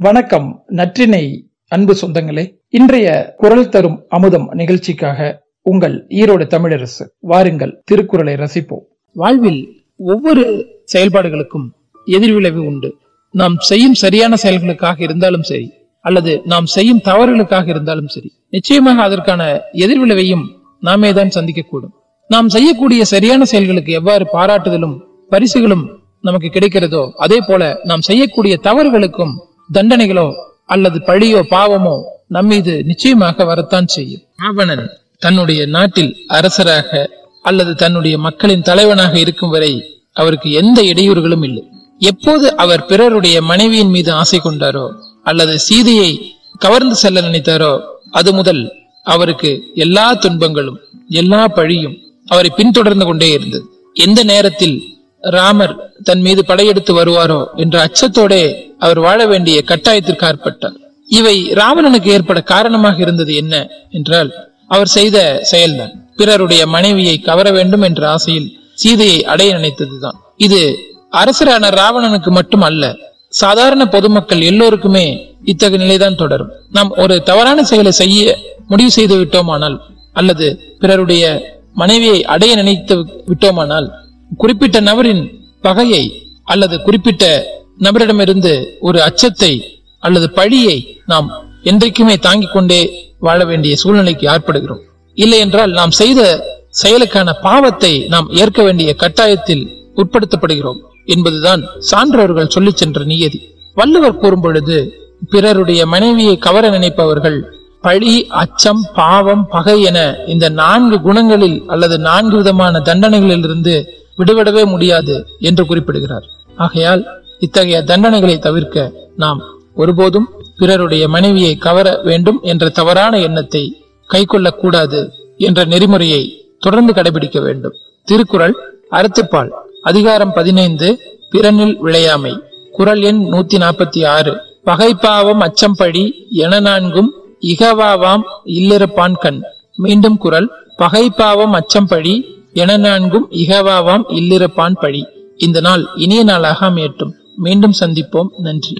வணக்கம் நற்றினை அன்பு சொந்தங்களே. இன்றைய குரல் தரும் அமுதம் நிகழ்ச்சிக்காக உங்கள் ஈரோடு தமிழரசு வாருங்கள் திருக்குறளை ரசிப்போம். வாழ்வில் ஒவ்வொரு செயல்பாடுகளுக்கும் எதிர்விளைவு உண்டு. நாம் செய்யும் சரியான செயல்களுக்காக இருந்தாலும் சரி அல்லது நாம் செய்யும் தவறுகளுக்காக இருந்தாலும் சரி நிச்சயமாக அதற்கான எதிர்விளைவையும் நாமே தான் சந்திக்கக்கூடும். நாம் செய்யக்கூடிய சரியான செயல்களுக்கு எவ்வாறு பாராட்டுதலும் பரிசுகளும் நமக்கு கிடைக்கிறதோ அதே போல நாம் செய்யக்கூடிய தவறுகளுக்கும் தண்டனைகளோ அல்லது பழியோ பாவமோ நம்மீது நிச்சயமாக வரத்தான் செய்யும். ராவணன் தன்னுடைய நாட்டில் அரசராக அல்லது தன்னுடைய மக்களின் தலைவனாக இருக்கும் வரை அவருக்கு எந்த இடையூறுகளும் இல்லை. எப்போது அவர் பிறருடைய மனைவியின் மீது ஆசை கொண்டாரோ அல்லது சீதையை கவர்ந்து செல்ல நினைத்தாரோ அது முதல் அவருக்கு எல்லா துன்பங்களும் எல்லா பழியும் அவரை பின்தொடர்ந்து கொண்டே இருந்தது. எந்த நேரத்தில் ராமர் தன் மீது படையெடுத்து வருவாரோ என்ற அச்சத்தோடே அவர் வாழ வேண்டிய கட்டாயத்திற்கு ஆற்பட்டார் இவை ராவணனுக்கு ஏற்பட காரணமாக இருந்தது என்ன என்றால் அவர் செய்த செயல்தான். பிறருடைய மனைவியை கவர வேண்டும் என்ற ஆசையில் சீதையை அடைய நினைத்ததுதான். இது அரசரான ராவணனுக்கு மட்டும் அல்ல சாதாரண பொதுமக்கள் எல்லோருக்குமே இத்தகைய நிலைதான் தொடரும். நாம் ஒரு தவறான செயலை செய்ய முடிவு செய்து விட்டோமானால் அல்லது பிறருடைய மனைவியை அடைய நினைத்து விட்டோமானால் குறிப்பிட்ட நபரின் பகையை அல்லது குறிப்பிட்ட நபரிடமிருந்து ஒரு அச்சத்தை அல்லது பழியை நாம் என்றைக்குமே தாங்கிக் கொண்டே வாழ வேண்டிய சூழ்நிலைக்கு ஏற்படுகிறோம். இல்லை என்றால் நாம் செய்த செயலுக்கான பாவத்தை நாம் ஏற்க வேண்டிய கட்டாயத்தில் உட்படுத்தப்படுகிறோம் என்பதுதான் சான்றவர்கள் சொல்லி சென்ற நியதி. வள்ளுவர் கூறும் பொழுது பிறருடைய மனைவியை கவர நினைப்பவர்கள் பழி அச்சம் பாவம் பகை என இந்த நான்கு குணங்களில் அல்லது நான்கு விதமான தண்டனைகளில் விடுவிடவே விடுபடவே முடியாது என்று குறிப்பிடுகிறார். ஆகையால் இத்தகைய தண்டனைகளை தவிர்க்க நாம் ஒருபோதும் பிறருடைய மனைவியை கவர வேண்டும் என்ற தவறான எண்ணத்தை கை கூடாது என்ற நெறிமுறையை தொடர்ந்து கடைபிடிக்க வேண்டும். திருக்குறள் அறத்துப்பால் அதிகாரம் பதினைந்து பிறனில் விளையாமை. குரல் எண் நூத்தி நாற்பத்தி ஆறு. பகைப்பாவம் அச்சம்படி என நான்கும் இகவாவாம் இல்லிருப்பான் கண் மீண்டும் குரல் பகைப்பாவம் அச்சம்படி என நான்கும் இகவாவாம் இல்லிருப்பான் பழி. இந்த நாள் இனிய நாளாக அமையட்டும். மீண்டும் சந்திப்போம். நன்றி.